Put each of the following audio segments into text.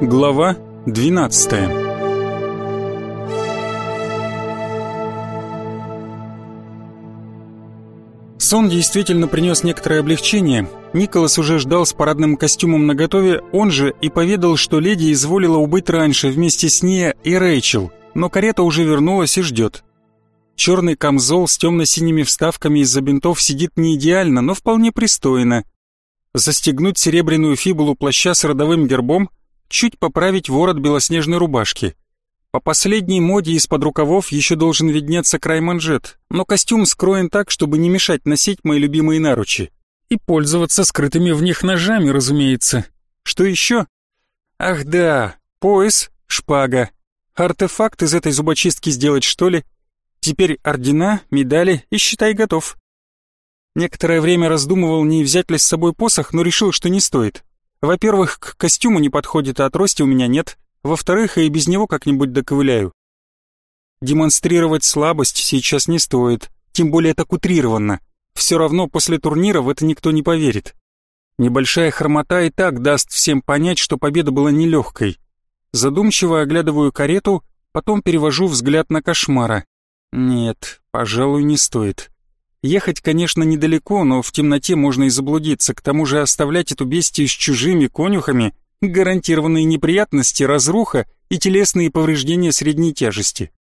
Глава 12 Сон действительно принес некоторое облегчение. Николас уже ждал с парадным костюмом наготове, он же и поведал, что леди изволила убыть раньше вместе с ней и Рэйчел, но карета уже вернулась и ждет. Черный камзол с темно-синими вставками из-за бинтов сидит не идеально, но вполне пристойно. Застегнуть серебряную фибулу плаща с родовым гербом чуть поправить ворот белоснежной рубашки. По последней моде из-под рукавов еще должен виднеться край манжет, но костюм скроен так, чтобы не мешать носить мои любимые наручи. И пользоваться скрытыми в них ножами, разумеется. Что еще? Ах да, пояс, шпага. Артефакт из этой зубочистки сделать, что ли? Теперь ордена, медали и считай готов. Некоторое время раздумывал, не взять ли с собой посох, но решил, что не стоит. Во-первых, к костюму не подходит, а трости у меня нет. Во-вторых, и без него как-нибудь доковыляю. Демонстрировать слабость сейчас не стоит, тем более так утрированно. Все равно после турнира в это никто не поверит. Небольшая хромота и так даст всем понять, что победа была нелегкой. Задумчиво оглядываю карету, потом перевожу взгляд на кошмара. Нет, пожалуй, не стоит. Ехать, конечно, недалеко, но в темноте можно и заблудиться. К тому же оставлять эту бестию с чужими конюхами — гарантированные неприятности, разруха и телесные повреждения средней тяжести.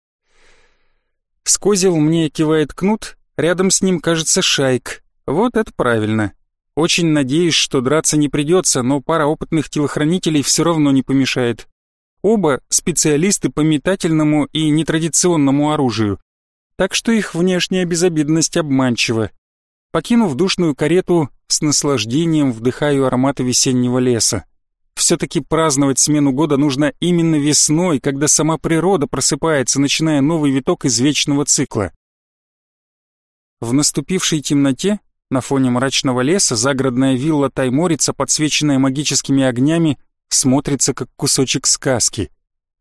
Скозил мне кивает кнут, рядом с ним, кажется, шайк. Вот это правильно. Очень надеюсь, что драться не придется, но пара опытных телохранителей все равно не помешает. Оба специалисты по метательному и нетрадиционному оружию так что их внешняя безобидность обманчива. Покинув душную карету, с наслаждением вдыхаю ароматы весеннего леса. Все-таки праздновать смену года нужно именно весной, когда сама природа просыпается, начиная новый виток из вечного цикла. В наступившей темноте, на фоне мрачного леса, загородная вилла Тайморица, подсвеченная магическими огнями, смотрится как кусочек сказки.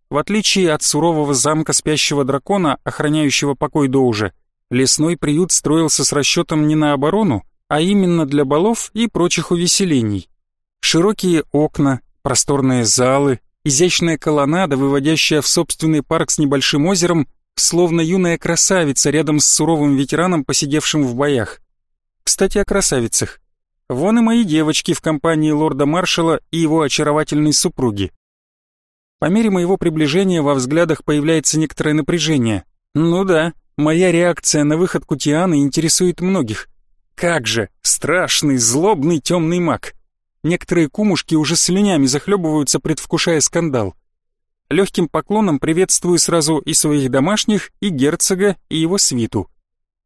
В отличие от сурового замка спящего дракона, охраняющего покой Доужа, лесной приют строился с расчетом не на оборону, а именно для балов и прочих увеселений. Широкие окна, просторные залы, изящная колоннада, выводящая в собственный парк с небольшим озером, словно юная красавица рядом с суровым ветераном, посидевшим в боях. Кстати, о красавицах. Вон и мои девочки в компании лорда-маршала и его очаровательной супруги. По мере моего приближения во взглядах появляется некоторое напряжение. Ну да, моя реакция на выходку Тианы интересует многих. Как же, страшный, злобный темный маг. Некоторые кумушки уже слюнями захлебываются, предвкушая скандал. Легким поклоном приветствую сразу и своих домашних, и герцога, и его свиту.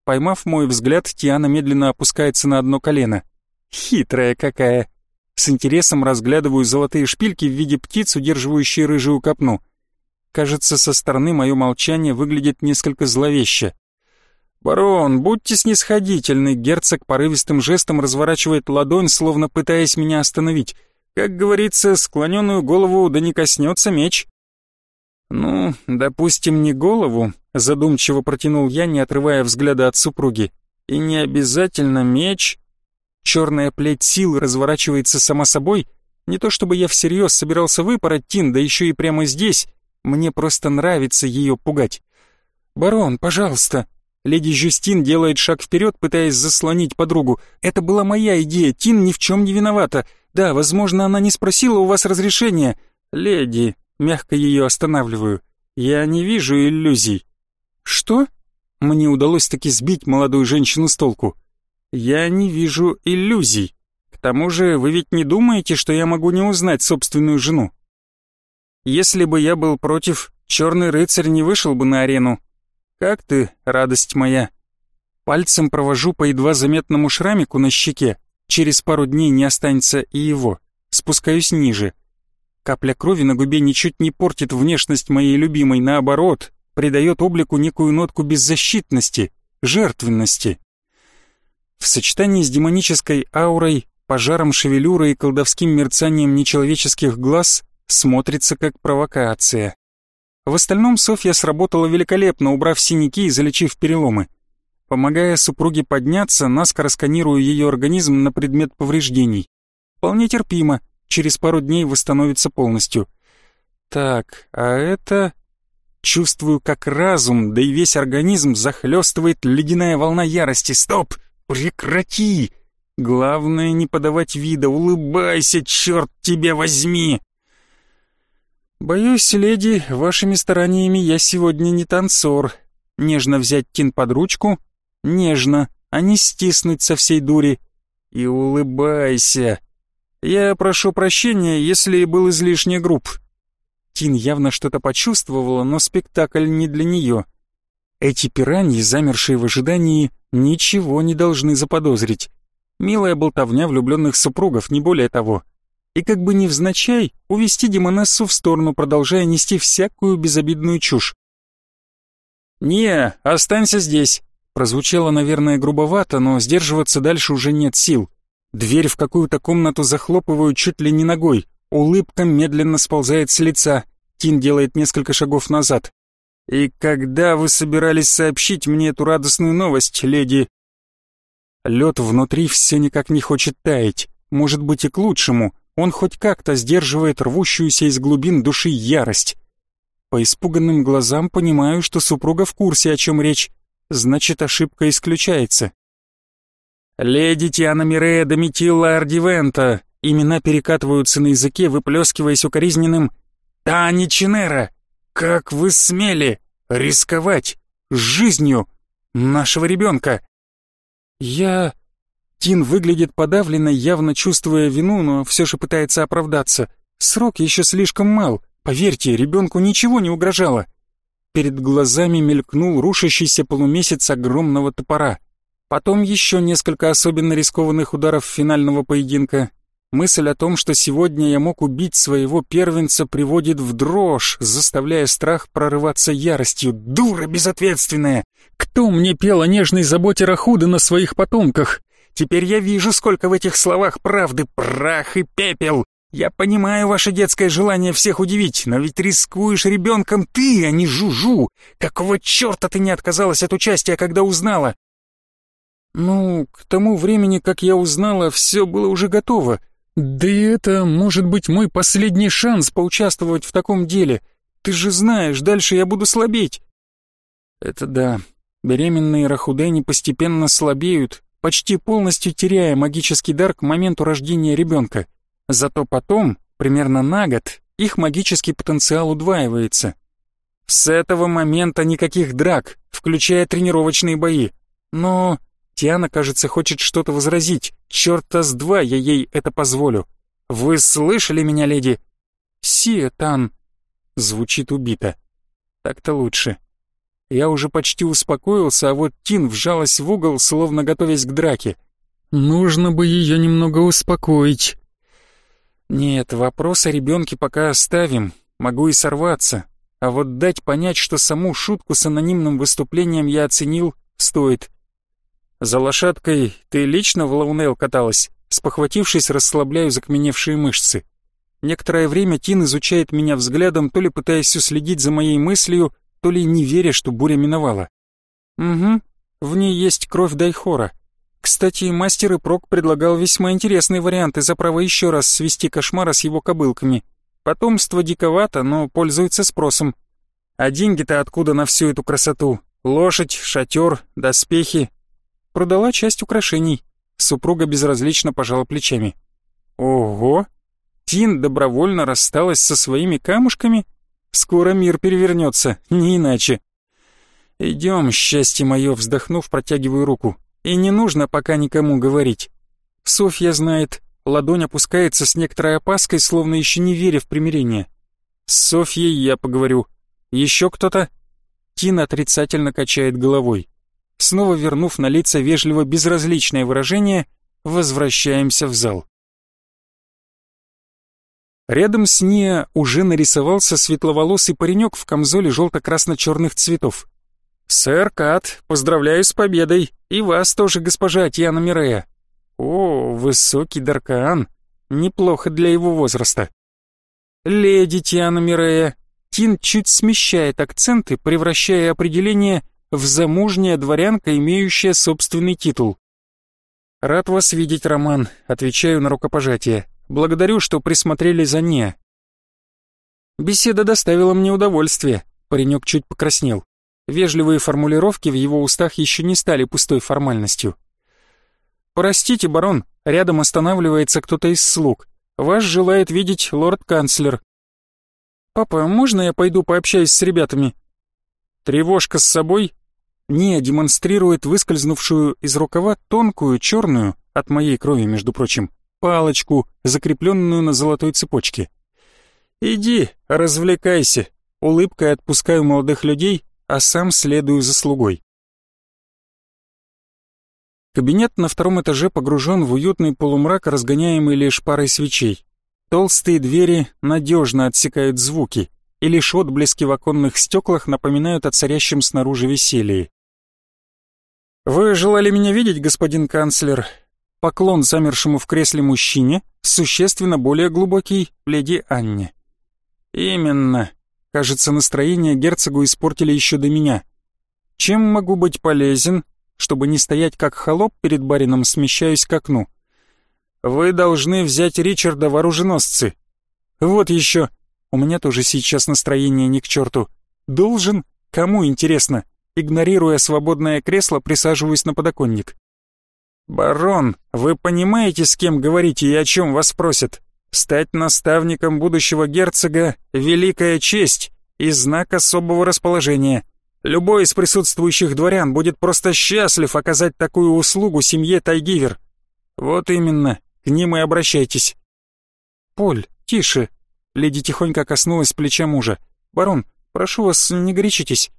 Поймав мой взгляд, Тиана медленно опускается на одно колено. Хитрая какая. С интересом разглядываю золотые шпильки в виде птиц, удерживающие рыжую копну. Кажется, со стороны мое молчание выглядит несколько зловеще. «Барон, будьте снисходительны», — герцог порывистым жестом разворачивает ладонь, словно пытаясь меня остановить. Как говорится, склоненную голову да не коснется меч. «Ну, допустим, не голову», — задумчиво протянул я, не отрывая взгляда от супруги. «И не обязательно меч, черная плеть силы разворачивается сама собой, не то чтобы я всерьез собирался выпороть Тин, да еще и прямо здесь, мне просто нравится ее пугать. «Барон, пожалуйста!» Леди Жюстин делает шаг вперед, пытаясь заслонить подругу. «Это была моя идея, Тин ни в чем не виновата. Да, возможно, она не спросила у вас разрешения. Леди, мягко ее останавливаю, я не вижу иллюзий». «Что?» Мне удалось таки сбить молодую женщину с толку. Я не вижу иллюзий. К тому же вы ведь не думаете, что я могу не узнать собственную жену? Если бы я был против, черный рыцарь не вышел бы на арену. Как ты, радость моя? Пальцем провожу по едва заметному шрамику на щеке. Через пару дней не останется и его. Спускаюсь ниже. Капля крови на губе ничуть не портит внешность моей любимой, наоборот, придает облику некую нотку беззащитности, жертвенности. В сочетании с демонической аурой, пожаром шевелюры и колдовским мерцанием нечеловеческих глаз смотрится как провокация. В остальном Софья сработала великолепно, убрав синяки и залечив переломы. Помогая супруге подняться, наскоро сканирую ее организм на предмет повреждений. Вполне терпимо, через пару дней восстановится полностью. Так, а это... Чувствую, как разум, да и весь организм захлестывает ледяная волна ярости. Стоп! Прекрати! Главное не подавать вида, улыбайся, черт тебя возьми! Боюсь, леди, вашими стараниями я сегодня не танцор. Нежно взять Тин под ручку, нежно, а не стиснуть со всей дури. И улыбайся. Я прошу прощения, если был излишне груб. Тин явно что-то почувствовала, но спектакль не для нее. Эти пираньи, замершие в ожидании, ничего не должны заподозрить. Милая болтовня влюбленных супругов, не более того. И как бы невзначай увести Демонессу в сторону, продолжая нести всякую безобидную чушь. «Не, останься здесь», прозвучало, наверное, грубовато, но сдерживаться дальше уже нет сил. Дверь в какую-то комнату захлопываю чуть ли не ногой, Улыбка медленно сползает с лица. Тин делает несколько шагов назад. «И когда вы собирались сообщить мне эту радостную новость, леди?» Лед внутри все никак не хочет таять. Может быть и к лучшему. Он хоть как-то сдерживает рвущуюся из глубин души ярость. По испуганным глазам понимаю, что супруга в курсе, о чем речь. Значит, ошибка исключается. «Леди Тиана Мирея Доmitilla Ардивента, Имена перекатываются на языке, выплескиваясь укоризненным «Тани Чинера! Как вы смели рисковать жизнью нашего ребенка?» «Я...» Тин выглядит подавленной, явно чувствуя вину, но все же пытается оправдаться. Срок еще слишком мал. Поверьте, ребенку ничего не угрожало. Перед глазами мелькнул рушащийся полумесяц огромного топора. Потом еще несколько особенно рискованных ударов финального поединка, Мысль о том, что сегодня я мог убить своего первенца, приводит в дрожь, заставляя страх прорываться яростью. Дура безответственная! Кто мне пел о нежной заботе Рахуда на своих потомках? Теперь я вижу, сколько в этих словах правды, прах и пепел. Я понимаю ваше детское желание всех удивить, но ведь рискуешь ребенком ты, а не Жужу. Какого черта ты не отказалась от участия, когда узнала? Ну, к тому времени, как я узнала, все было уже готово. Да и это может быть мой последний шанс поучаствовать в таком деле. Ты же знаешь, дальше я буду слабеть. Это да. Беременные рахудени постепенно слабеют, почти полностью теряя магический дар к моменту рождения ребенка. Зато потом, примерно на год, их магический потенциал удваивается. С этого момента никаких драк, включая тренировочные бои. Но Тиана, кажется, хочет что-то возразить. Чёрта с два я ей это позволю. Вы слышали меня, леди? Сиетан. Звучит убито. Так-то лучше. Я уже почти успокоился, а вот Тин вжалась в угол, словно готовясь к драке. Нужно бы ее немного успокоить. Нет, вопрос о ребенке пока оставим. Могу и сорваться. А вот дать понять, что саму шутку с анонимным выступлением я оценил, стоит. «За лошадкой ты лично в Лаунел каталась?» Спохватившись, расслабляю закаменевшие мышцы. Некоторое время Тин изучает меня взглядом, то ли пытаясь уследить за моей мыслью, то ли не веря, что буря миновала. «Угу, в ней есть кровь Дайхора. Кстати, мастер и Прок предлагал весьма интересные варианты за право еще раз свести кошмара с его кобылками. Потомство диковато, но пользуется спросом. А деньги-то откуда на всю эту красоту? Лошадь, шатер, доспехи, Продала часть украшений. Супруга безразлично пожала плечами. Ого! Тин добровольно рассталась со своими камушками? Скоро мир перевернется, не иначе. Идем, счастье мое, вздохнув, протягиваю руку. И не нужно пока никому говорить. Софья знает, ладонь опускается с некоторой опаской, словно еще не веря в примирение. С Софьей я поговорю. Еще кто-то? Тин отрицательно качает головой. Снова вернув на лица вежливо безразличное выражение, возвращаемся в зал. Рядом с Ния уже нарисовался светловолосый паренек в камзоле желто-красно-черных цветов. «Сэр Кат, поздравляю с победой! И вас тоже, госпожа Тиана Мирея!» «О, высокий Даркаан! Неплохо для его возраста!» «Леди Тиана Мирея!» Тин чуть смещает акценты, превращая определение в замужняя дворянка, имеющая собственный титул. «Рад вас видеть, Роман», — отвечаю на рукопожатие. «Благодарю, что присмотрели за не». Беседа доставила мне удовольствие. Паренек чуть покраснел. Вежливые формулировки в его устах еще не стали пустой формальностью. «Простите, барон, рядом останавливается кто-то из слуг. Вас желает видеть лорд-канцлер». «Папа, можно я пойду пообщаюсь с ребятами?» «Тревожка с собой?» Не демонстрирует выскользнувшую из рукава тонкую, черную, от моей крови, между прочим, палочку, закрепленную на золотой цепочке. «Иди, развлекайся», улыбкой отпускаю молодых людей, а сам следую за слугой. Кабинет на втором этаже погружен в уютный полумрак, разгоняемый лишь парой свечей. Толстые двери надежно отсекают звуки, и лишь отблески в оконных стеклах напоминают о царящем снаружи веселье. «Вы желали меня видеть, господин канцлер?» Поклон замершему в кресле мужчине, существенно более глубокий, леди Анне. «Именно. Кажется, настроение герцогу испортили еще до меня. Чем могу быть полезен? Чтобы не стоять как холоп перед барином, смещаюсь к окну. Вы должны взять Ричарда в оруженосцы. Вот еще. У меня тоже сейчас настроение не к черту. Должен? Кому интересно? Игнорируя свободное кресло, присаживаюсь на подоконник. «Барон, вы понимаете, с кем говорите и о чем вас просят? Стать наставником будущего герцога — великая честь и знак особого расположения. Любой из присутствующих дворян будет просто счастлив оказать такую услугу семье Тайгивер. Вот именно, к ним и обращайтесь. Поль, тише. Леди тихонько коснулась плеча мужа. Барон, прошу вас, не горячитесь.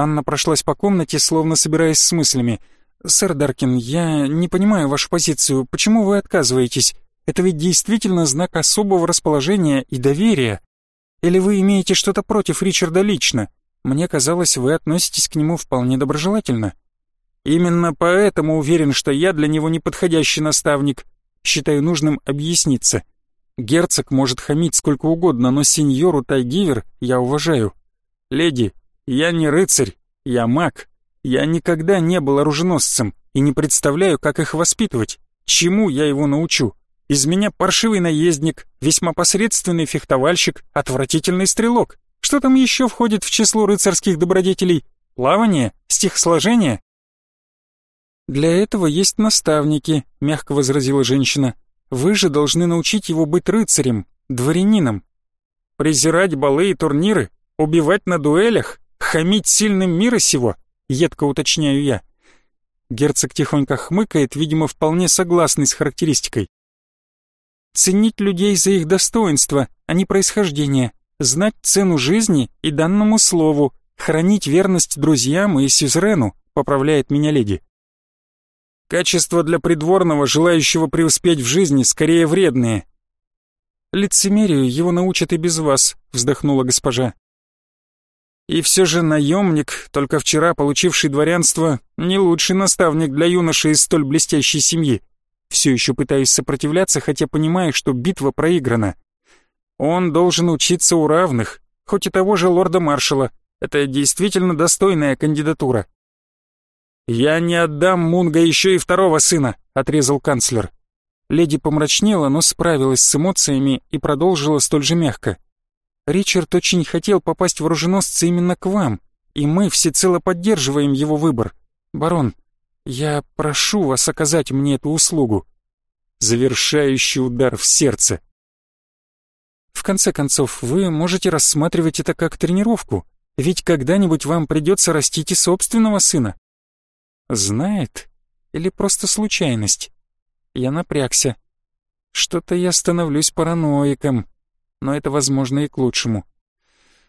Анна прошлась по комнате, словно собираясь с мыслями. «Сэр Даркин, я не понимаю вашу позицию. Почему вы отказываетесь? Это ведь действительно знак особого расположения и доверия. Или вы имеете что-то против Ричарда лично? Мне казалось, вы относитесь к нему вполне доброжелательно. Именно поэтому уверен, что я для него неподходящий наставник. Считаю нужным объясниться. Герцог может хамить сколько угодно, но сеньору Тайгивер я уважаю. Леди, я не рыцарь, я маг. Я никогда не был оруженосцем и не представляю, как их воспитывать. Чему я его научу? Из меня паршивый наездник, весьма посредственный фехтовальщик, отвратительный стрелок. Что там еще входит в число рыцарских добродетелей? Плавание? Стихосложение? «Для этого есть наставники», — мягко возразила женщина. «Вы же должны научить его быть рыцарем, дворянином. Презирать балы и турниры, убивать на дуэлях, хамить сильным мира сего», — едко уточняю я. Герцог тихонько хмыкает, видимо, вполне согласный с характеристикой. Ценить людей за их достоинство, а не происхождение, знать цену жизни и данному слову, хранить верность друзьям и сюзерену, поправляет меня леди. Качество для придворного, желающего преуспеть в жизни, скорее вредные. Лицемерию его научат и без вас, вздохнула госпожа. И все же наемник, только вчера получивший дворянство, не лучший наставник для юноши из столь блестящей семьи. Все еще пытаюсь сопротивляться, хотя понимаю, что битва проиграна. Он должен учиться у равных, хоть и того же лорда-маршала. Это действительно достойная кандидатура. «Я не отдам Мунга еще и второго сына», — отрезал канцлер. Леди помрачнела, но справилась с эмоциями и продолжила столь же мягко. «Ричард очень хотел попасть в оруженосцы именно к вам, и мы всецело поддерживаем его выбор. Барон, я прошу вас оказать мне эту услугу. Завершающий удар в сердце. В конце концов, вы можете рассматривать это как тренировку, ведь когда-нибудь вам придется растить и собственного сына. Знает? Или просто случайность? Я напрягся. Что-то я становлюсь параноиком, но это, возможно, и к лучшему.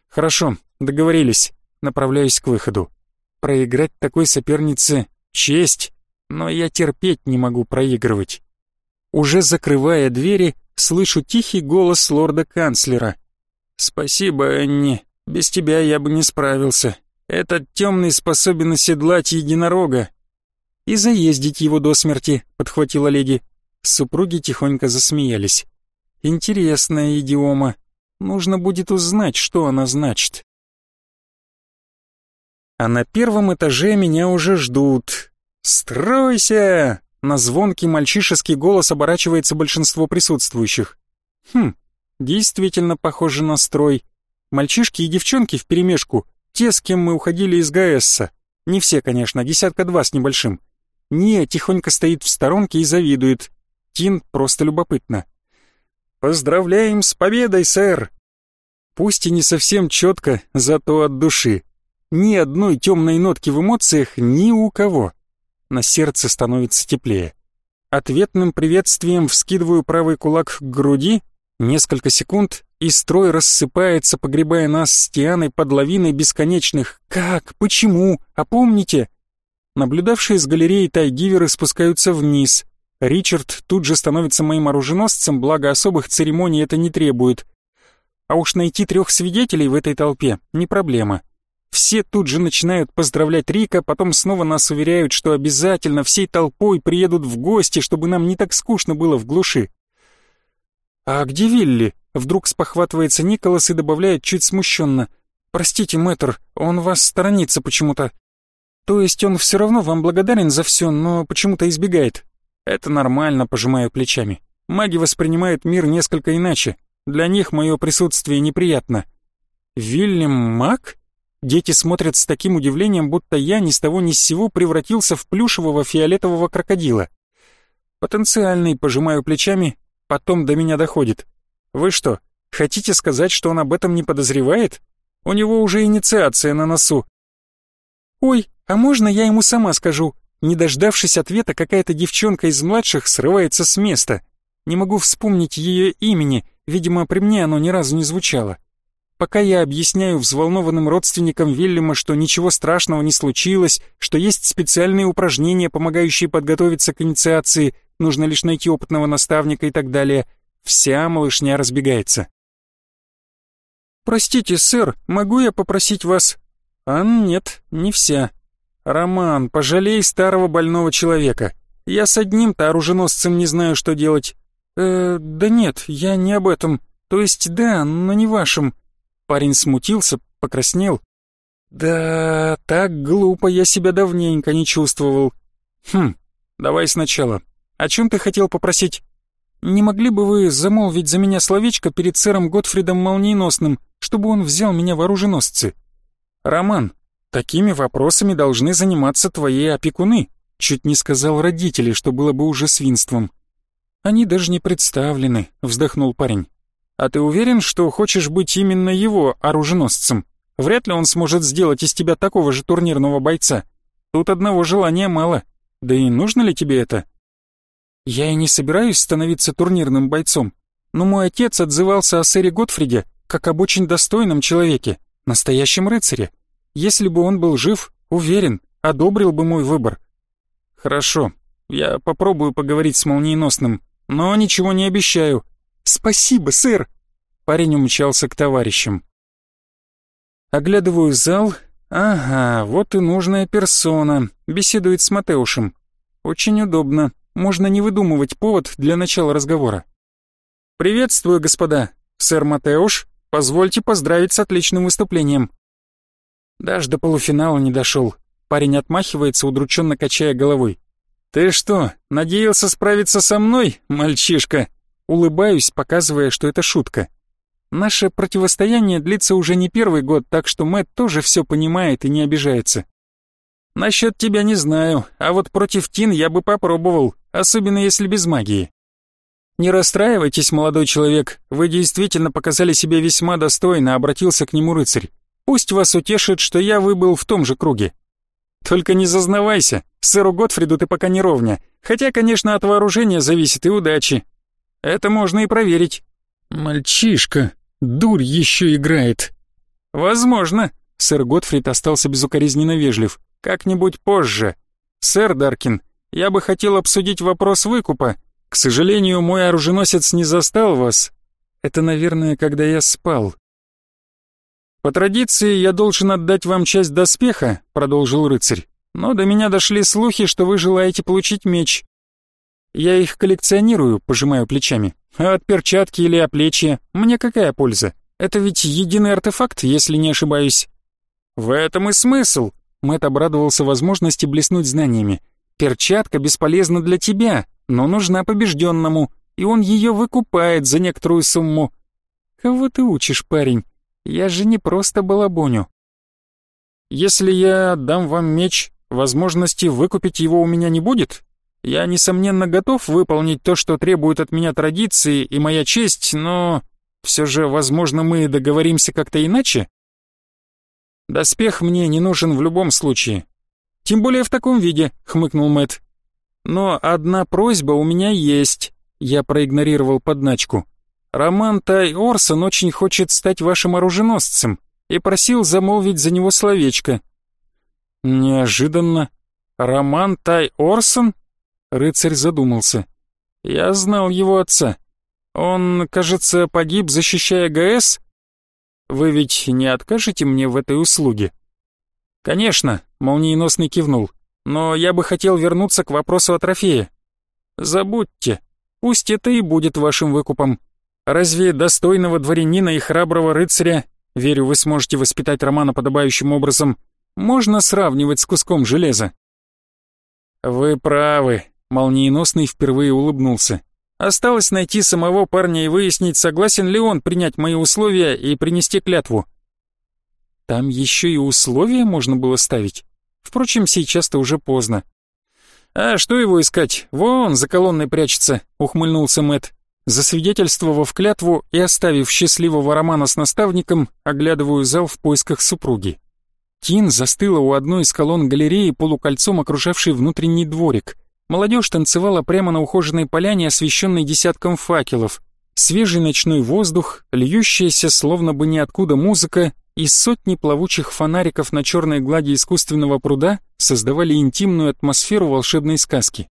Хорошо, договорились. Направляюсь к выходу. Проиграть такой сопернице Честь, но я терпеть не могу проигрывать. Уже закрывая двери, слышу тихий голос лорда-канцлера. «Спасибо, Энни, без тебя я бы не справился. Этот темный способен оседлать единорога». «И заездить его до смерти», — подхватила леди. Супруги тихонько засмеялись. «Интересная идиома. Нужно будет узнать, что она значит». А на первом этаже меня уже ждут. «Стройся!» На звонкий мальчишеский голос оборачивается большинство присутствующих. Хм, действительно похоже на строй. Мальчишки и девчонки вперемешку, те, с кем мы уходили из ГАЭСа. Не все, конечно, десятка два с небольшим. Ния тихонько стоит в сторонке и завидует. Тин просто любопытно. «Поздравляем с победой, сэр!» Пусть и не совсем четко, зато от души. Ни одной темной нотки в эмоциях ни у кого. На сердце становится теплее. Ответным приветствием вскидываю правый кулак к груди, несколько секунд, и строй рассыпается, погребая нас с Тианой под лавиной бесконечных «Как? Почему? А помните?» Наблюдавшие с галереи тайгиверы спускаются вниз. Ричард тут же становится моим оруженосцем, благо особых церемоний это не требует. А уж найти трех свидетелей в этой толпе не проблема. Все тут же начинают поздравлять Рика, потом снова нас уверяют, что обязательно всей толпой приедут в гости, чтобы нам не так скучно было в глуши. «А где Вилли?» — вдруг спохватывается Николас и добавляет чуть смущенно. «Простите, мэтр, он вас сторонится почему-то». То есть он все равно вам благодарен за все, но почему-то избегает. Это нормально, пожимаю плечами. Маги воспринимают мир несколько иначе. Для них мое присутствие неприятно. Вильям маг? Дети смотрят с таким удивлением, будто я ни с того ни с сего превратился в плюшевого фиолетового крокодила. Потенциальный, пожимаю плечами, потом до меня доходит. Вы что, хотите сказать, что он об этом не подозревает? У него уже инициация на носу. Ой, «А можно я ему сама скажу?» Не дождавшись ответа, какая-то девчонка из младших срывается с места. Не могу вспомнить ее имени, видимо, при мне оно ни разу не звучало. Пока я объясняю взволнованным родственникам Вильяма, что ничего страшного не случилось, что есть специальные упражнения, помогающие подготовиться к инициации, нужно лишь найти опытного наставника и так далее, вся малышня разбегается. «Простите, сэр, могу я попросить вас?» «А нет, не вся. «Роман, пожалей старого больного человека. Я с одним-то оруженосцем не знаю, что делать». «Э, да нет, я не об этом. То есть да, но не вашим». Парень смутился, покраснел. «Да, так глупо я себя давненько не чувствовал». «Хм, давай сначала. О чем ты хотел попросить?» «Не могли бы вы замолвить за меня словечко перед сэром Готфридом Молниеносным, чтобы он взял меня в оруженосцы?» «Роман, Такими вопросами должны заниматься твои опекуны. Чуть не сказал родители, что было бы уже свинством. Они даже не представлены, вздохнул парень. А ты уверен, что хочешь быть именно его оруженосцем? Вряд ли он сможет сделать из тебя такого же турнирного бойца. Тут одного желания мало. Да и нужно ли тебе это? Я и не собираюсь становиться турнирным бойцом, но мой отец отзывался о сэре Готфриде как об очень достойном человеке, настоящем рыцаре. Если бы он был жив, уверен, одобрил бы мой выбор. Хорошо, я попробую поговорить с молниеносным, но ничего не обещаю. Спасибо, сэр. Парень умчался к товарищам. Оглядываю зал. Ага, вот и нужная персона. Беседует с Матеушем. Очень удобно. Можно не выдумывать повод для начала разговора. «Приветствую, господа. Сэр Матеуш, позвольте поздравить с отличным выступлением. Даже до полуфинала не дошел. Парень отмахивается, удрученно качая головой. «Ты что, надеялся справиться со мной, мальчишка?» Улыбаюсь, показывая, что это шутка. Наше противостояние длится уже не первый год, так что Мэтт тоже все понимает и не обижается. «Насчет тебя не знаю, а вот против Тин я бы попробовал, особенно если без магии». «Не расстраивайтесь, молодой человек, вы действительно показали себя весьма достойно», — обратился к нему рыцарь. Пусть вас утешит, что я выбыл в том же круге. Только не зазнавайся, сэру Готфриду ты пока не ровня, хотя, конечно, от вооружения зависит и удачи. Это можно и проверить. Мальчишка, дурь еще играет. Возможно. Сэр Готфрид остался безукоризненно вежлив. Как-нибудь позже. Сэр Даркин, я бы хотел обсудить вопрос выкупа. К сожалению, мой оруженосец не застал вас. Это, наверное, когда я спал. «По традиции я должен отдать вам часть доспеха», — продолжил рыцарь. «Но до меня дошли слухи, что вы желаете получить меч. Я их коллекционирую, пожимаю плечами. А от перчатки или оплечья мне какая польза? Это ведь единый артефакт, если не ошибаюсь». «В этом и смысл», — Мэтт обрадовался возможности блеснуть знаниями. «Перчатка бесполезна для тебя, но нужна побежденному, и он ее выкупает за некоторую сумму». «Кого ты учишь, парень?» Я же не просто балабоню. Если я дам вам меч, возможности выкупить его у меня не будет? Я, несомненно, готов выполнить то, что требуют от меня традиции и моя честь, но все же, возможно, мы договоримся как-то иначе? Доспех мне не нужен в любом случае. Тем более в таком виде, хмыкнул Мэт. Но одна просьба у меня есть. Я проигнорировал подначку. Роман Тай Орсон очень хочет стать вашим оруженосцем и просил замолвить за него словечко. Неожиданно. Роман Тай Орсон? Рыцарь задумался. Я знал его отца. Он, кажется, погиб, защищая ГС? Вы ведь не откажете мне в этой услуге? Конечно, молниеносный кивнул. Но я бы хотел вернуться к вопросу о трофее. Забудьте. Пусть это и будет вашим выкупом. Разве достойного дворянина и храброго рыцаря, верю, вы сможете воспитать Романа подобающим образом, можно сравнивать с куском железа? Вы правы, молниеносный впервые улыбнулся. Осталось найти самого парня и выяснить, согласен ли он принять мои условия и принести клятву. Там еще и условия можно было ставить. Впрочем, сейчас-то уже поздно. «А что его искать? Вон, за колонной прячется», — ухмыльнулся Мэт. Засвидетельствовав клятву и оставив счастливого романа с наставником, оглядываю зал в поисках супруги. Тин застыла у одной из колонн галереи, полукольцом окружавшей внутренний дворик. Молодежь танцевала прямо на ухоженной поляне, освещенной десятком факелов. Свежий ночной воздух, льющаяся словно бы ниоткуда музыка и сотни плавучих фонариков на черной глади искусственного пруда создавали интимную атмосферу волшебной сказки.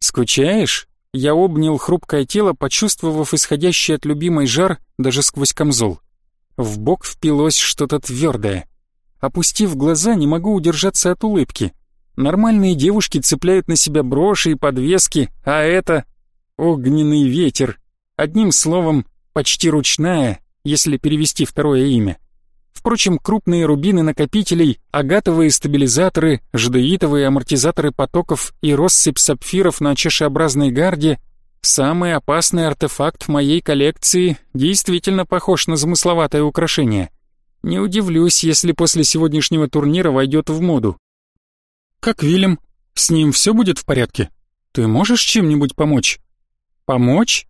«Скучаешь?» Я обнял хрупкое тело, почувствовав исходящий от любимой жар даже сквозь камзол. В бок впилось что-то твердое. Опустив глаза, не могу удержаться от улыбки. Нормальные девушки цепляют на себя броши и подвески, а это огненный ветер. Одним словом, почти ручная, если перевести второе имя. Впрочем, крупные рубины накопителей, агатовые стабилизаторы, жадеитовые амортизаторы потоков и россыпь сапфиров на чашеобразной гарде — самый опасный артефакт в моей коллекции действительно похож на замысловатое украшение. Не удивлюсь, если после сегодняшнего турнира войдет в моду. «Как Вильям? С ним все будет в порядке? Ты можешь чем-нибудь помочь?» «Помочь?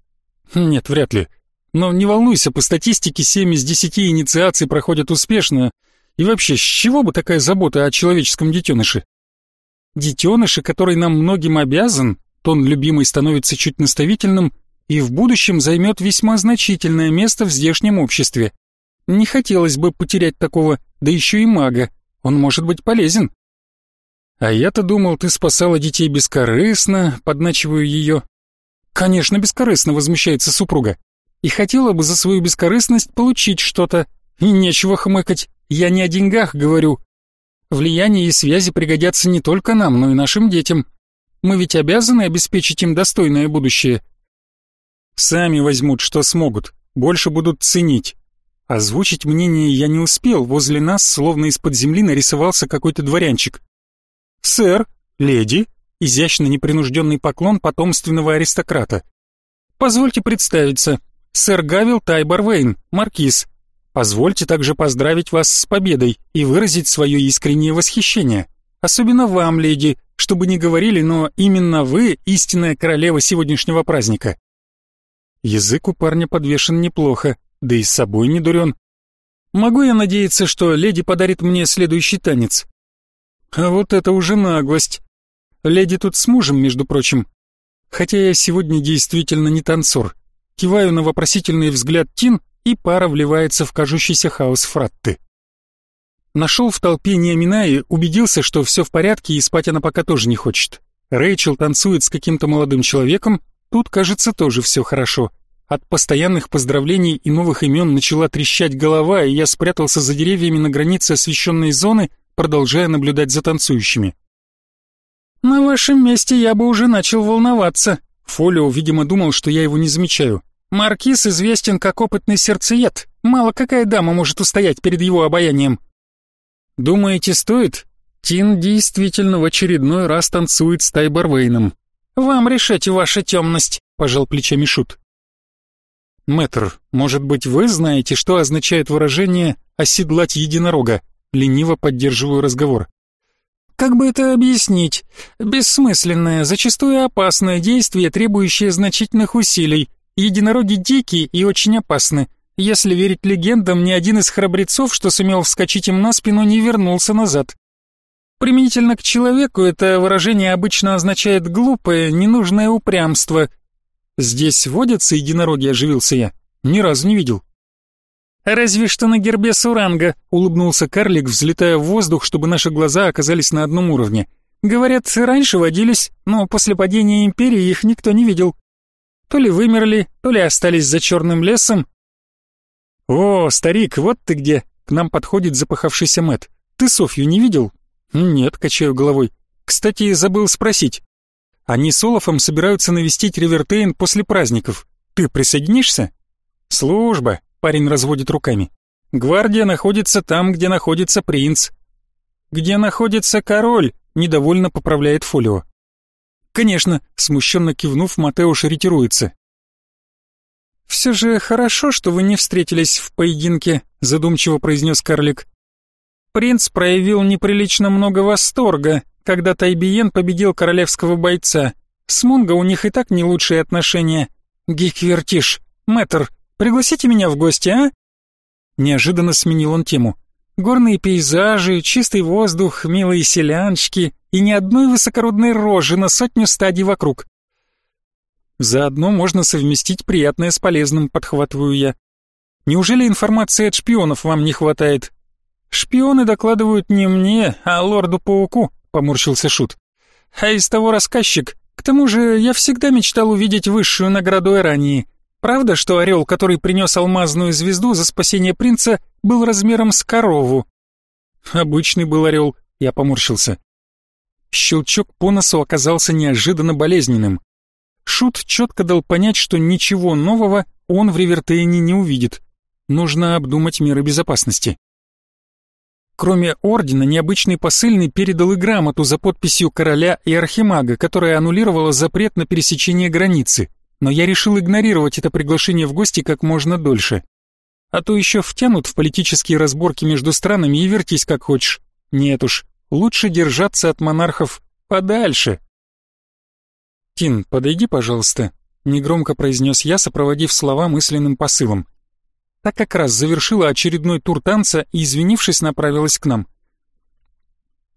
Нет, вряд ли. Но не волнуйся, по статистике 7 из 10 инициаций проходят успешно. И вообще, с чего бы такая забота о человеческом детеныше? Детеныше, который нам многим обязан, тон любимый становится чуть наставительным, и в будущем займет весьма значительное место в здешнем обществе. Не хотелось бы потерять такого, да еще и мага. Он может быть полезен. А я-то думал, ты спасала детей бескорыстно, подначиваю ее. Конечно, бескорыстно, возмущается супруга и хотела бы за свою бескорыстность получить что-то. И нечего хмыкать, я не о деньгах говорю. Влияние и связи пригодятся не только нам, но и нашим детям. Мы ведь обязаны обеспечить им достойное будущее. Сами возьмут, что смогут, больше будут ценить. Озвучить мнение я не успел, возле нас, словно из-под земли, нарисовался какой-то дворянчик. «Сэр, леди», изящно непринужденный поклон потомственного аристократа. «Позвольте представиться, сэр Гавил Тайбар маркиз. Позвольте также поздравить вас с победой и выразить свое искреннее восхищение. Особенно вам, леди, чтобы не говорили, но именно вы истинная королева сегодняшнего праздника. Язык у парня подвешен неплохо, да и с собой не дурен. Могу я надеяться, что леди подарит мне следующий танец? А вот это уже наглость. Леди тут с мужем, между прочим. Хотя я сегодня действительно не танцор. Киваю на вопросительный взгляд Тин, и пара вливается в кажущийся хаос фратты. Нашел в толпе Неаминаи, убедился, что все в порядке и спать она пока тоже не хочет. Рэйчел танцует с каким-то молодым человеком, тут, кажется, тоже все хорошо. От постоянных поздравлений и новых имен начала трещать голова, и я спрятался за деревьями на границе освещенной зоны, продолжая наблюдать за танцующими. «На вашем месте я бы уже начал волноваться», Фолио, видимо, думал, что я его не замечаю. Маркиз известен как опытный сердцеед. Мало какая дама может устоять перед его обаянием. Думаете, стоит? Тин действительно в очередной раз танцует с Тайбарвейном. Вам решать, ваша темность, пожал плечами Шут. «Мэтр, может быть, вы знаете, что означает выражение «оседлать единорога»?» Лениво поддерживаю разговор. Как бы это объяснить? Бессмысленное, зачастую опасное действие, требующее значительных усилий. Единороги дикие и очень опасны. Если верить легендам, ни один из храбрецов, что сумел вскочить им на спину, не вернулся назад. Применительно к человеку это выражение обычно означает глупое, ненужное упрямство. Здесь водятся единороги, оживился я. Ни разу не видел. «Разве что на гербе Суранга», — улыбнулся карлик, взлетая в воздух, чтобы наши глаза оказались на одном уровне. «Говорят, раньше водились, но после падения Империи их никто не видел. То ли вымерли, то ли остались за черным лесом». «О, старик, вот ты где!» — к нам подходит запыхавшийся Мэт. «Ты Софью не видел?» «Нет», — качаю головой. «Кстати, забыл спросить. Они с Олафом собираются навестить Ривертейн после праздников. Ты присоединишься?» «Служба», Парень разводит руками. Гвардия находится там, где находится принц. Где находится король? Недовольно поправляет Фолио. Конечно, смущенно кивнув, Матеуш ретируется. «Все же хорошо, что вы не встретились в поединке», задумчиво произнес карлик. «Принц проявил неприлично много восторга, когда Тайбиен победил королевского бойца. С Мунго у них и так не лучшие отношения. Гиквертиш, мэтр, Пригласите меня в гости, а?» Неожиданно сменил он тему. «Горные пейзажи, чистый воздух, милые селяночки и ни одной высокородной рожи на сотню стадий вокруг». «Заодно можно совместить приятное с полезным», — подхватываю я. «Неужели информации от шпионов вам не хватает?» «Шпионы докладывают не мне, а лорду-пауку», — поморщился Шут. «А из того рассказчик. К тому же я всегда мечтал увидеть высшую награду Ирании. Правда, что орел, который принес алмазную звезду за спасение принца, был размером с корову? Обычный был орел, я поморщился. Щелчок по носу оказался неожиданно болезненным. Шут четко дал понять, что ничего нового он в Ривертейне не увидит. Нужно обдумать меры безопасности. Кроме ордена, необычный посыльный передал и грамоту за подписью короля и архимага, которая аннулировала запрет на пересечение границы но я решил игнорировать это приглашение в гости как можно дольше. А то еще втянут в политические разборки между странами и вертись как хочешь. Нет уж, лучше держаться от монархов подальше. «Тин, подойди, пожалуйста», — негромко произнес я, сопроводив слова мысленным посылом. Так как раз завершила очередной тур танца и, извинившись, направилась к нам.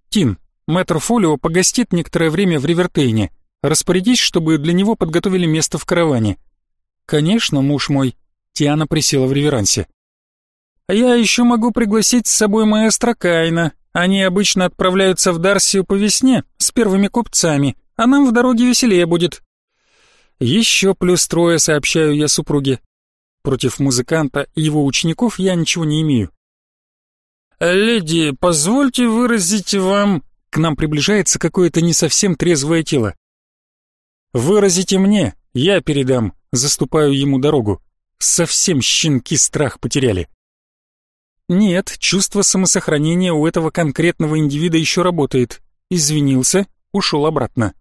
«Тин, мэтр Фолио погостит некоторое время в Ривертейне. Распорядись, чтобы для него подготовили место в караване». «Конечно, муж мой», — Тиана присела в реверансе. «А я еще могу пригласить с собой маэстро Кайна. Они обычно отправляются в Дарсию по весне с первыми купцами, а нам в дороге веселее будет». «Еще плюс трое», — сообщаю я супруге. Против музыканта и его учеников я ничего не имею. «Леди, позвольте выразить вам...» К нам приближается какое-то не совсем трезвое тело. Выразите мне, я передам, заступаю ему дорогу. Совсем щенки страх потеряли. Нет, чувство самосохранения у этого конкретного индивида еще работает. Извинился, ушел обратно.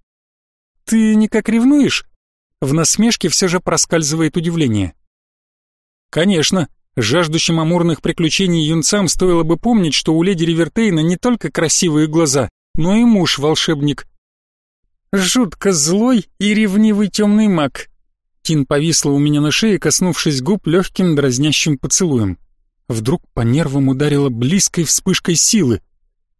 Ты никак ревнуешь? В насмешке все же проскальзывает удивление. Конечно, жаждущим амурных приключений юнцам стоило бы помнить, что у леди Ривертейна не только красивые глаза, но и муж-волшебник, Жутко злой и ревнивый темный маг. Тин повисла у меня на шее, коснувшись губ легким дразнящим поцелуем. Вдруг по нервам ударила близкой вспышкой силы.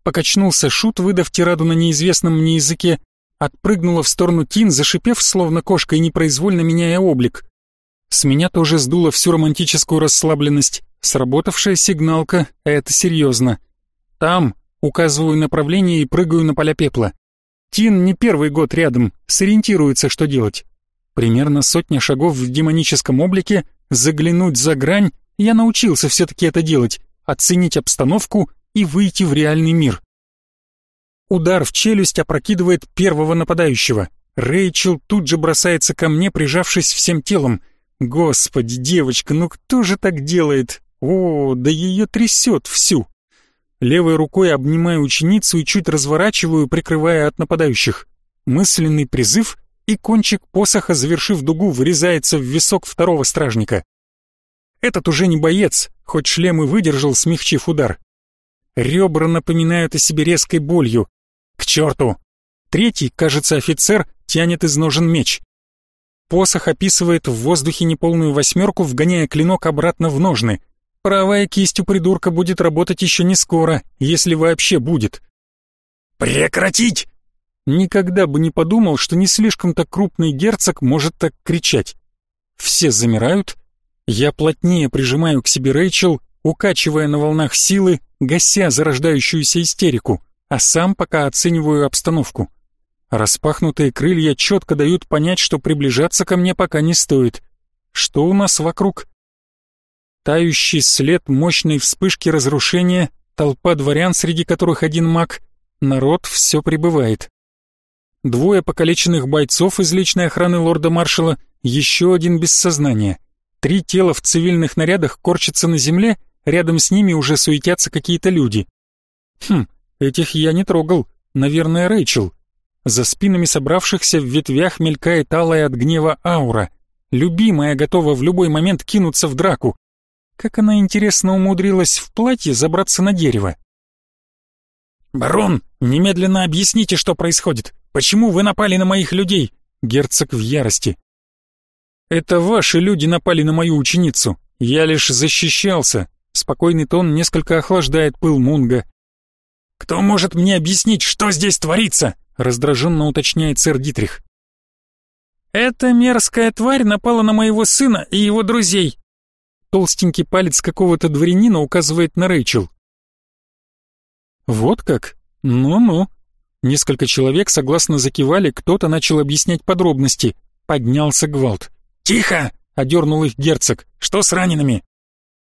Покачнулся шут, выдав тираду на неизвестном мне языке, отпрыгнула в сторону Тин, зашипев, словно кошка, и непроизвольно меняя облик. С меня тоже сдуло всю романтическую расслабленность. Сработавшая сигналка — это серьезно. Там, указываю направление и прыгаю на поля пепла. Тин не первый год рядом, сориентируется, что делать. Примерно сотня шагов в демоническом облике, заглянуть за грань, я научился все-таки это делать, оценить обстановку и выйти в реальный мир. Удар в челюсть опрокидывает первого нападающего. Рэйчел тут же бросается ко мне, прижавшись всем телом. Господи, девочка, ну кто же так делает? О, да ее трясет всю. Левой рукой обнимаю ученицу и чуть разворачиваю, прикрывая от нападающих. Мысленный призыв, и кончик посоха, завершив дугу, врезается в висок второго стражника. Этот уже не боец, хоть шлем и выдержал, смягчив удар. Ребра напоминают о себе резкой болью. К черту! Третий, кажется, офицер, тянет из ножен меч. Посох описывает в воздухе неполную восьмерку, вгоняя клинок обратно в ножны. Правая кисть у придурка будет работать еще не скоро, если вообще будет. «Прекратить!» Никогда бы не подумал, что не слишком-то крупный герцог может так кричать. Все замирают. Я плотнее прижимаю к себе Рэйчел, укачивая на волнах силы, гася зарождающуюся истерику, а сам пока оцениваю обстановку. Распахнутые крылья четко дают понять, что приближаться ко мне пока не стоит. Что у нас вокруг? Тающий след мощной вспышки разрушения, толпа дворян, среди которых один маг, народ все прибывает. Двое покалеченных бойцов из личной охраны лорда-маршала, еще один без сознания. Три тела в цивильных нарядах корчатся на земле, рядом с ними уже суетятся какие-то люди. Хм, этих я не трогал, наверное, Рэйчел. За спинами собравшихся в ветвях мелькает алая от гнева аура. Любимая готова в любой момент кинуться в драку. Как она, интересно, умудрилась в платье забраться на дерево? «Барон, немедленно объясните, что происходит. Почему вы напали на моих людей?» Герцог в ярости. «Это ваши люди напали на мою ученицу. Я лишь защищался». Спокойный тон несколько охлаждает пыл Мунга. «Кто может мне объяснить, что здесь творится?» раздраженно уточняет сэр Дитрих. «Эта мерзкая тварь напала на моего сына и его друзей». Толстенький палец какого-то дворянина указывает на Рэйчел. «Вот как? Ну-ну». Несколько человек согласно закивали, кто-то начал объяснять подробности. Поднялся гвалт. «Тихо!» — одернул их герцог. «Что с ранеными?»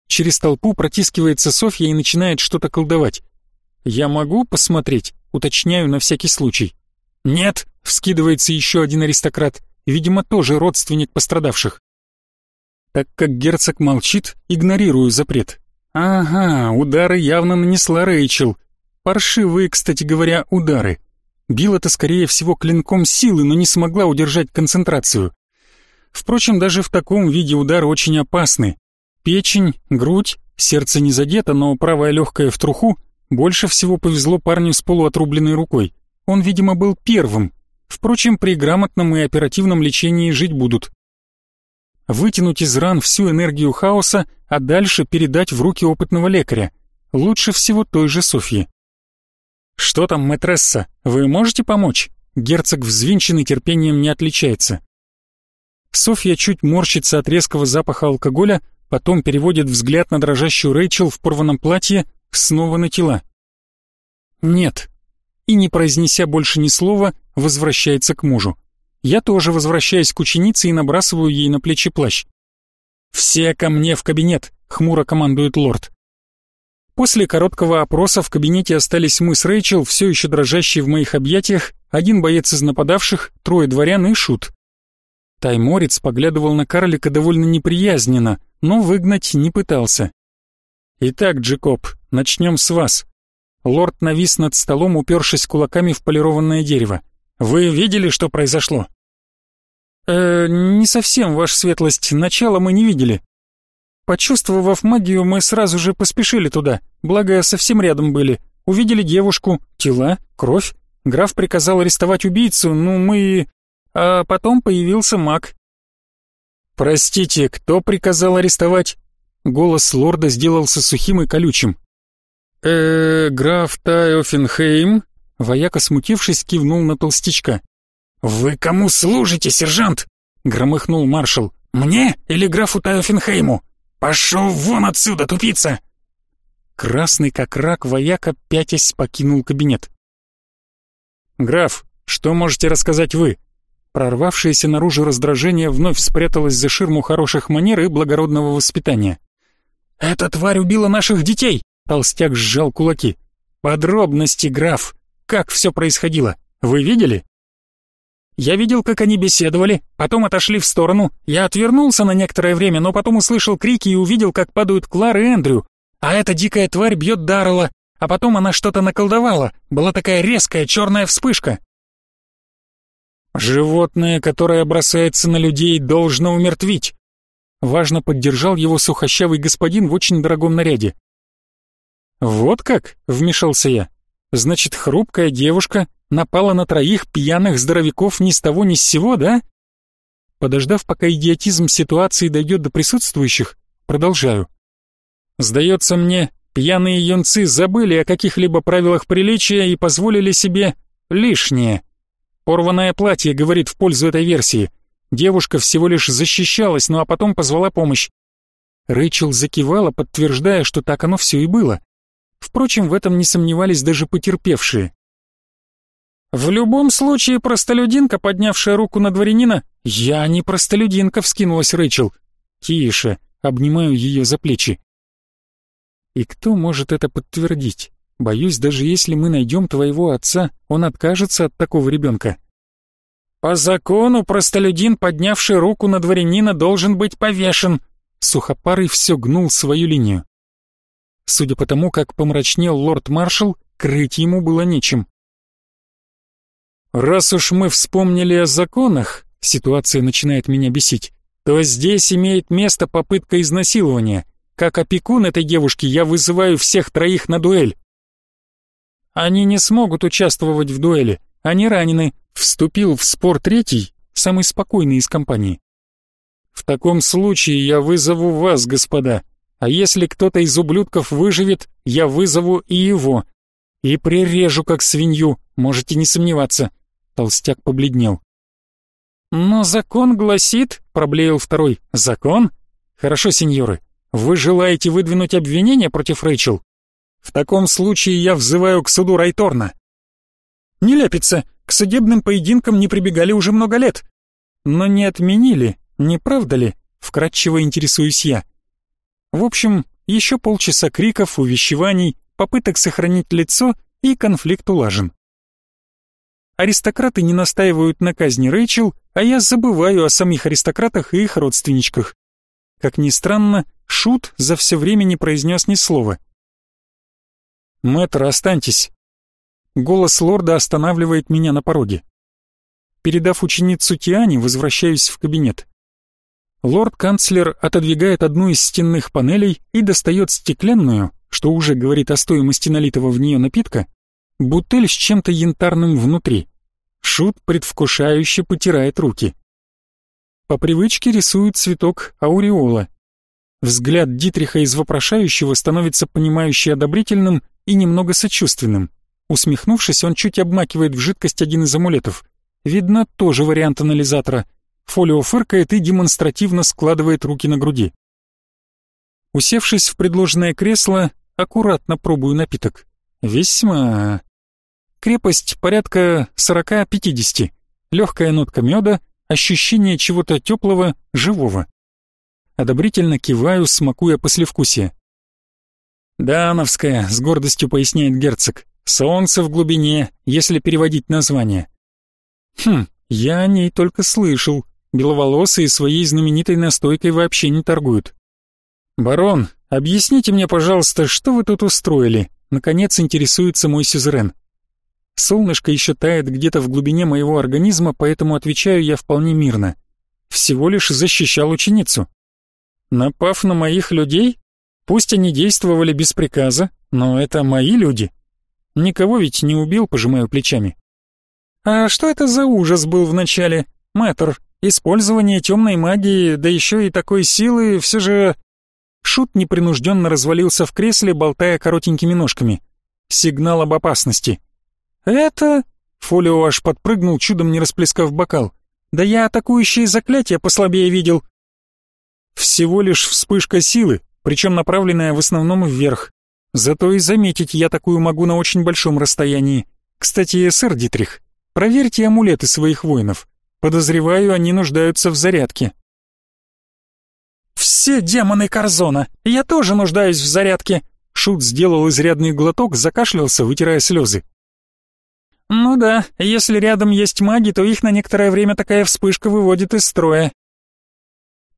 Через толпу протискивается Софья и начинает что-то колдовать. «Я могу посмотреть?» Уточняю на всякий случай. «Нет!» — вскидывается еще один аристократ, видимо, тоже родственник пострадавших. Так как герцог молчит, игнорирую запрет. Ага, удары явно нанесла Рэйчел. Паршивые, кстати говоря, удары. Била-то, скорее всего, клинком силы, но не смогла удержать концентрацию. Впрочем, даже в таком виде удары очень опасны. Печень, грудь, сердце не задето, но правая легкая в труху, больше всего повезло парню с полуотрубленной рукой. Он, видимо, был первым. Впрочем, при грамотном и оперативном лечении жить будут. Вытянуть из ран всю энергию хаоса, а дальше передать в руки опытного лекаря. Лучше всего той же Софьи. «Что там, мэтресса, вы можете помочь?» Герцог взвинченный терпением не отличается. Софья чуть морщится от резкого запаха алкоголя, потом переводит взгляд на дрожащую Рэйчел в порванном платье снова на тела. «Нет». И, не произнеся больше ни слова, возвращается к мужу. Я тоже возвращаюсь к ученице и набрасываю ей на плечи плащ. «Все ко мне в кабинет», — хмуро командует лорд. После короткого опроса в кабинете остались мы с Рэйчел, все еще дрожащие в моих объятиях, один боец из нападавших, трое дворян и шут. Тайморец поглядывал на карлика довольно неприязненно, но выгнать не пытался. «Итак, Джекоб, начнем с вас». Лорд навис над столом, упершись кулаками в полированное дерево. «Вы видели, что произошло?» «Э, не совсем, ваша светлость, начало мы не видели. Почувствовав магию, мы сразу же поспешили туда, благо совсем рядом были. Увидели девушку, тела, кровь. Граф приказал арестовать убийцу, ну мы... А потом появился маг». «Простите, кто приказал арестовать?» Голос лорда сделался сухим и колючим. э граф Тайофенхейм?» Вояка, смутившись, кивнул на толстячка. «Вы кому служите, сержант?» — громыхнул маршал. «Мне или графу Тайофенхейму? Пошел вон отсюда, тупица!» Красный как рак вояка пятясь покинул кабинет. «Граф, что можете рассказать вы?» Прорвавшееся наружу раздражение вновь спряталось за ширму хороших манер и благородного воспитания. «Эта тварь убила наших детей!» Толстяк сжал кулаки. «Подробности, граф! Как все происходило? Вы видели?» «Я видел, как они беседовали, потом отошли в сторону. Я отвернулся на некоторое время, но потом услышал крики и увидел, как падают Клар и Эндрю. А эта дикая тварь бьет Даррелла, а потом она что-то наколдовала. Была такая резкая черная вспышка». «Животное, которое бросается на людей, должно умертвить. Важно поддержал его сухощавый господин в очень дорогом наряде. «Вот как?» — вмешался я. «Значит, хрупкая девушка напала на троих пьяных здоровяков ни с того ни с сего, да?» Подождав, пока идиотизм ситуации дойдет до присутствующих, продолжаю. «Сдается мне, пьяные юнцы забыли о каких-либо правилах приличия и позволили себе лишнее. Порванное платье говорит в пользу этой версии. Девушка всего лишь защищалась, ну а потом позвала помощь. Рэйчел закивала, подтверждая, что так оно все и было. Впрочем, в этом не сомневались даже потерпевшие. «В любом случае, простолюдинка, поднявшая руку на дворянина...» «Я не простолюдинка», — вскинулась Рэйчел. «Тише», — обнимаю ее за плечи. «И кто может это подтвердить? Боюсь, даже если мы найдем твоего отца, он откажется от такого ребенка». «По закону простолюдин, поднявший руку на дворянина, должен быть повешен», Сухопарый все гнул свою линию. Судя по тому, как помрачнел лорд-маршал, крыть ему было нечем. «Раз уж мы вспомнили о законах, ситуация начинает меня бесить, то здесь имеет место попытка изнасилования. Как опекун этой девушки я вызываю всех троих на дуэль». «Они не смогут участвовать в дуэли, они ранены», вступил в спор третий, самый спокойный из компании. «В таком случае я вызову вас, господа», а если кто-то из ублюдков выживет, я вызову и его. И прирежу, как свинью, можете не сомневаться. Толстяк побледнел. «Но закон гласит», — проблеял второй, — «закон? Хорошо, сеньоры, вы желаете выдвинуть обвинение против Рэйчел? В таком случае я взываю к суду Райторна». «Не лепится, к судебным поединкам не прибегали уже много лет». «Но не отменили, не правда ли?» — вкратчиво интересуюсь я. В общем, еще полчаса криков, увещеваний, попыток сохранить лицо и конфликт улажен. Аристократы не настаивают на казни Рэйчел, а я забываю о самих аристократах и их родственничках. Как ни странно, Шут за все время не произнес ни слова. «Мэтр, останьтесь!» Голос лорда останавливает меня на пороге. Передав ученицу Тиане, возвращаюсь в кабинет. Лорд-канцлер отодвигает одну из стенных панелей и достает стеклянную, что уже говорит о стоимости налитого в нее напитка, бутыль с чем-то янтарным внутри. Шут предвкушающе потирает руки. По привычке рисует цветок ауреола. Взгляд Дитриха из вопрошающего становится понимающе одобрительным и немного сочувственным. Усмехнувшись, он чуть обмакивает в жидкость один из амулетов. Видно, тоже вариант анализатора — Фолио фыркает и демонстративно складывает руки на груди. Усевшись в предложенное кресло, аккуратно пробую напиток. Весьма... Крепость порядка 40-50. Легкая нотка меда, ощущение чего-то теплого, живого. Одобрительно киваю, смакуя послевкусие. «Дановская», — с гордостью поясняет герцог. «Солнце в глубине, если переводить название». «Хм, я о ней только слышал. Беловолосые своей знаменитой настойкой вообще не торгуют. «Барон, объясните мне, пожалуйста, что вы тут устроили?» Наконец интересуется мой сюзерен. Солнышко еще тает где-то в глубине моего организма, поэтому отвечаю я вполне мирно. Всего лишь защищал ученицу. Напав на моих людей? Пусть они действовали без приказа, но это мои люди. Никого ведь не убил, пожимаю плечами. А что это за ужас был вначале, мэтр? Использование темной магии, да еще и такой силы, все же... Шут непринужденно развалился в кресле, болтая коротенькими ножками. Сигнал об опасности. «Это...» Фолио аж подпрыгнул, чудом не расплескав бокал. «Да я атакующие заклятия послабее видел». Всего лишь вспышка силы, причем направленная в основном вверх. Зато и заметить я такую могу на очень большом расстоянии. Кстати, сэр Дитрих, проверьте амулеты своих воинов. Подозреваю, они нуждаются в зарядке. «Все демоны Корзона! Я тоже нуждаюсь в зарядке!» Шут сделал изрядный глоток, закашлялся, вытирая слезы. «Ну да, если рядом есть маги, то их на некоторое время такая вспышка выводит из строя».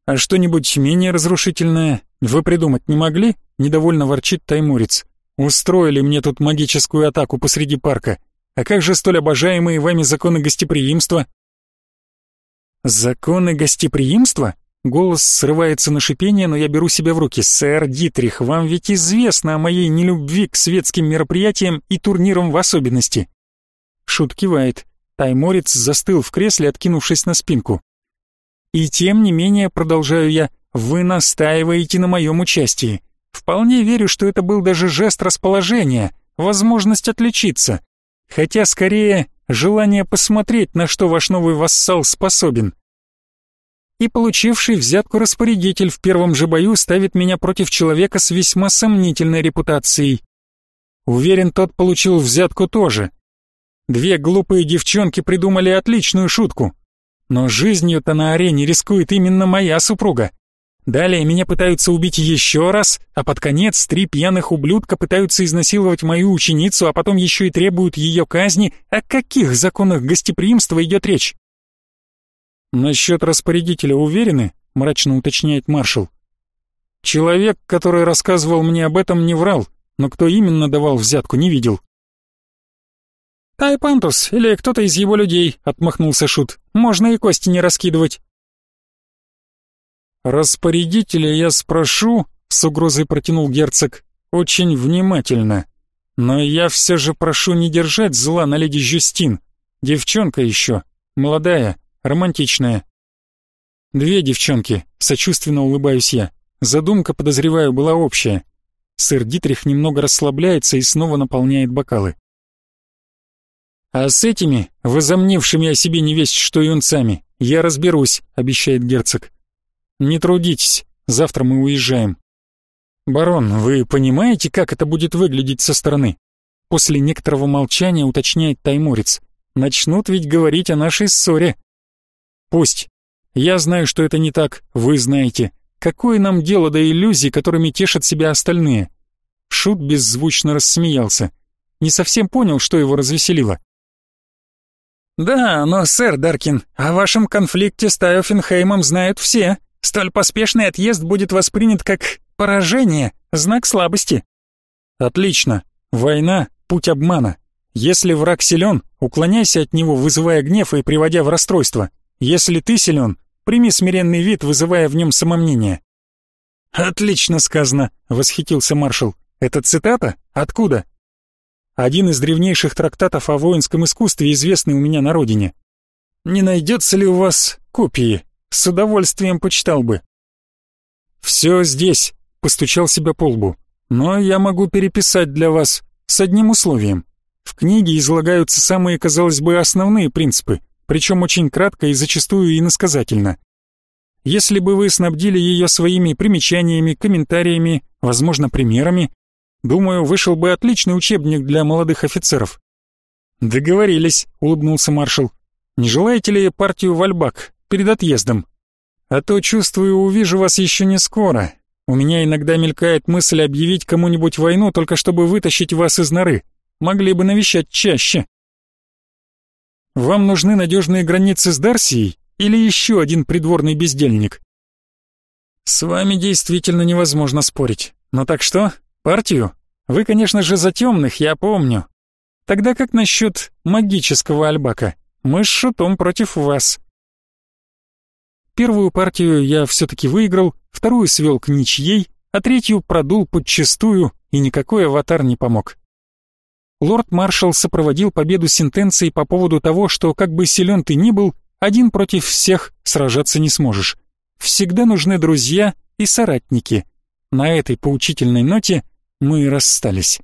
«А что-нибудь менее разрушительное вы придумать не могли?» — недовольно ворчит Таймурец. «Устроили мне тут магическую атаку посреди парка. А как же столь обожаемые вами законы гостеприимства?» «Законы гостеприимства?» Голос срывается на шипение, но я беру себя в руки. «Сэр Дитрих, вам ведь известно о моей нелюбви к светским мероприятиям и турнирам в особенности». Шут кивает. Тайморец застыл в кресле, откинувшись на спинку. «И тем не менее, продолжаю я, вы настаиваете на моем участии. Вполне верю, что это был даже жест расположения, возможность отличиться. Хотя скорее желание посмотреть, на что ваш новый вассал способен. И получивший взятку распорядитель в первом же бою ставит меня против человека с весьма сомнительной репутацией. Уверен, тот получил взятку тоже. Две глупые девчонки придумали отличную шутку. Но жизнью-то на арене рискует именно моя супруга. Далее меня пытаются убить еще раз, а под конец три пьяных ублюдка пытаются изнасиловать мою ученицу, а потом еще и требуют ее казни. О каких законах гостеприимства идет речь? «Насчет распорядителя уверены?» — мрачно уточняет маршал. «Человек, который рассказывал мне об этом, не врал, но кто именно давал взятку, не видел». «Тайпантус или кто-то из его людей», — отмахнулся Шут. «Можно и кости не раскидывать». «Распорядителя я спрошу», — с угрозой протянул герцог, — «очень внимательно. Но я все же прошу не держать зла на леди Жюстин. Девчонка еще, молодая, романтичная». «Две девчонки», — сочувственно улыбаюсь я. Задумка, подозреваю, была общая. Сэр Дитрих немного расслабляется и снова наполняет бокалы. «А с этими, возомнившими о себе не весть что юнцами, я разберусь», — обещает герцог. Не трудитесь, завтра мы уезжаем. Барон, вы понимаете, как это будет выглядеть со стороны? После некоторого молчания уточняет тайморец. Начнут ведь говорить о нашей ссоре. Пусть. Я знаю, что это не так, вы знаете. Какое нам дело до иллюзий, которыми тешат себя остальные? Шут беззвучно рассмеялся. Не совсем понял, что его развеселило. «Да, но, сэр Даркин, о вашем конфликте с Тайофенхеймом знают все. Столь поспешный отъезд будет воспринят как поражение, знак слабости. Отлично. Война — путь обмана. Если враг силен, уклоняйся от него, вызывая гнев и приводя в расстройство. Если ты силен, прими смиренный вид, вызывая в нем самомнение. «Отлично сказано», — восхитился маршал. «Это цитата? Откуда?» «Один из древнейших трактатов о воинском искусстве, известный у меня на родине. Не найдется ли у вас копии?» С удовольствием почитал бы. «Все здесь», — постучал себя по лбу. «Но я могу переписать для вас с одним условием. В книге излагаются самые, казалось бы, основные принципы, причем очень кратко и зачастую иносказательно. Если бы вы снабдили ее своими примечаниями, комментариями, возможно, примерами, думаю, вышел бы отличный учебник для молодых офицеров». «Договорились», — улыбнулся маршал. «Не желаете ли партию вальбак? перед отъездом. А то, чувствую, увижу вас еще не скоро. У меня иногда мелькает мысль объявить кому-нибудь войну, только чтобы вытащить вас из норы. Могли бы навещать чаще. Вам нужны надежные границы с Дарсией или еще один придворный бездельник? С вами действительно невозможно спорить. Но так что, партию? Вы, конечно же, за темных, я помню. Тогда как насчет магического альбака? Мы с шутом против вас. Первую партию я все-таки выиграл, вторую свел к ничьей, а третью продул подчистую, и никакой аватар не помог. Лорд-маршал сопроводил победу сентенцией по поводу того, что как бы силен ты ни был, один против всех сражаться не сможешь. Всегда нужны друзья и соратники. На этой поучительной ноте мы расстались.